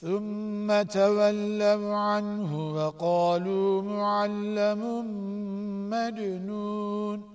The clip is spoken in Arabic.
ثم تولوا عنه وقالوا معلم مجنون